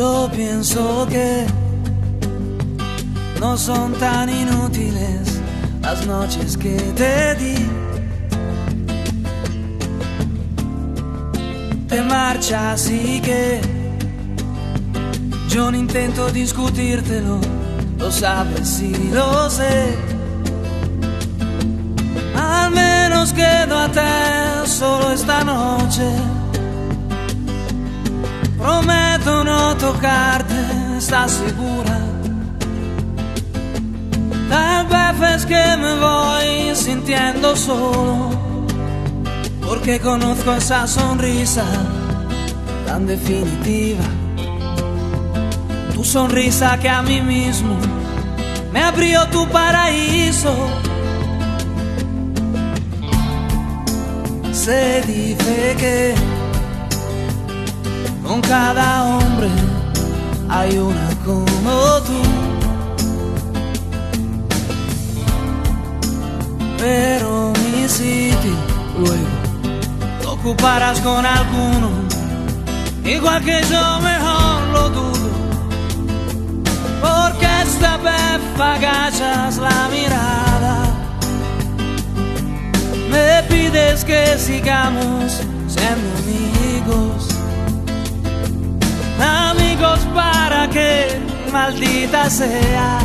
Yo pienso que no son tan inútiles las noches que te di. Te marchas y que yo no intento discutírtelo, lo sabes y lo sé. Al menos quedo a te solo esta noche. Prometo no tocarte, ¿estás segura? Tal vez es que me voy sintiendo solo, porque conozco esa sonrisa tan definitiva. Tu sonrisa que a mí mismo me abrió tu paraíso. Se dice que con cada hombre hay una como tú. Pero mi sitio luego lo ocuparás con alguno, igual que yo mejor lo dudo. Porque esta vez agachas la mirada, me pides que sigamos siendo amigos amigos para que maldita sea.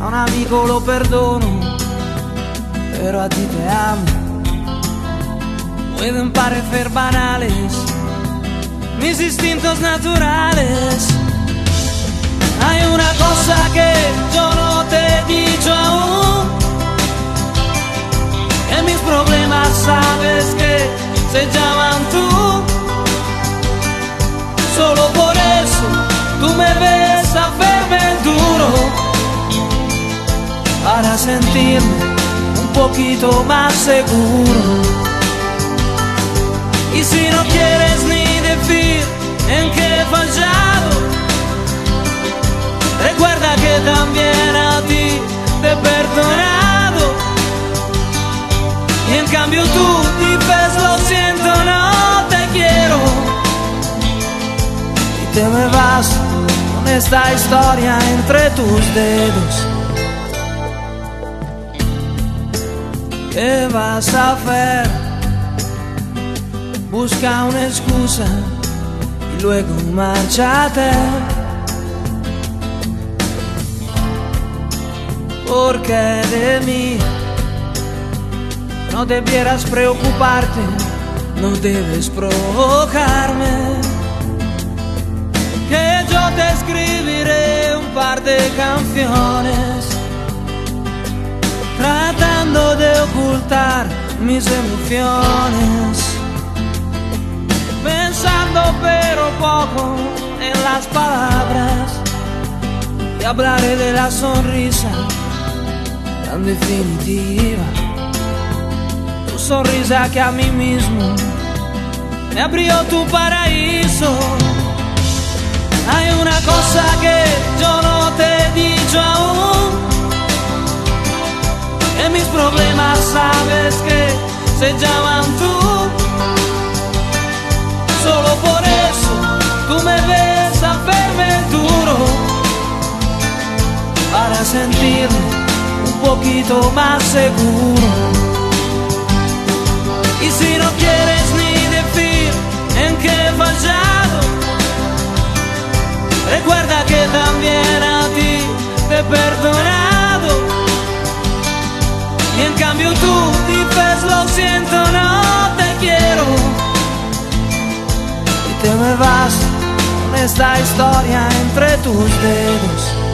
A un amigo lo perdono, pero a ti te amo. Pueden parecer banales mis instintos naturales. Hay una cosa que yo no te he dicho aún. Que mis problemas sabes que se llaman me ves a verme duro para sentirme un poquito más seguro. Y si no quieres ni decir en qué he fallado, recuerda que también a ti te he perdonado. Y en cambio tú dices lo siento, no te quiero te me vas esta historia entre tus dedos. ¿Qué vas a hacer? Busca una excusa y luego márchate. Porque de mí no debieras preocuparte, no debes provocarme de canciones tratando de ocultar mis emociones, pensando pero poco en las palabras y hablaré de la sonrisa tan definitiva, tu sonrisa que a mí mismo me abrió tu paraíso. Hay una cosa que yo no te he dicho aún. Que mis problemas sabes que se llaman tú. Solo por eso tú me ves a verme duro. Para sentirme un poquito más seguro. Perdonado. Y en cambio tú dices lo siento, no te quiero. Y te me vas con esta historia entre tus dedos.